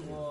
como